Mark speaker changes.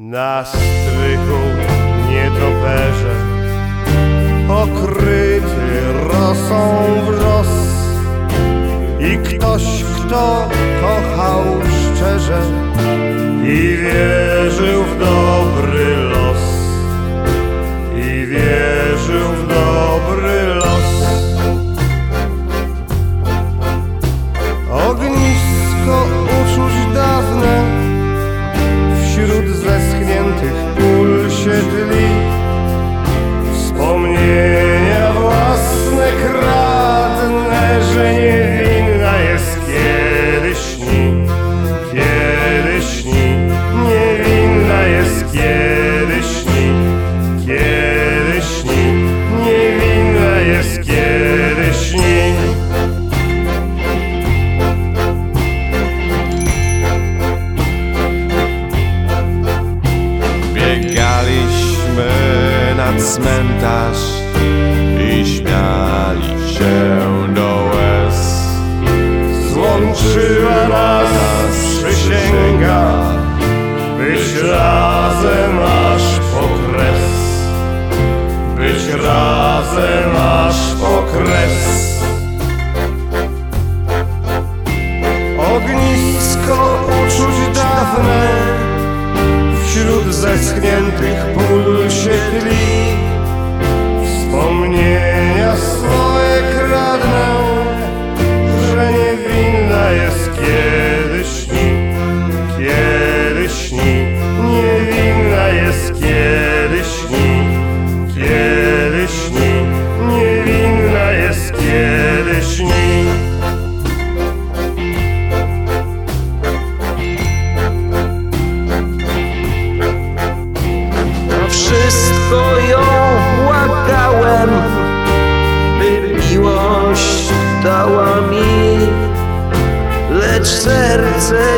Speaker 1: Na strychu nietoperze Pokryty rosą wrzos I ktoś, kto kochał szczerze I wierzył w dobry
Speaker 2: cmentarz i śmiali się do łez.
Speaker 1: Złączyła nas przysięga Być razem aż po kres. Być razem aż po kres. Ognisko uczuć dawne Wśród zeschniętych pól się tli It's a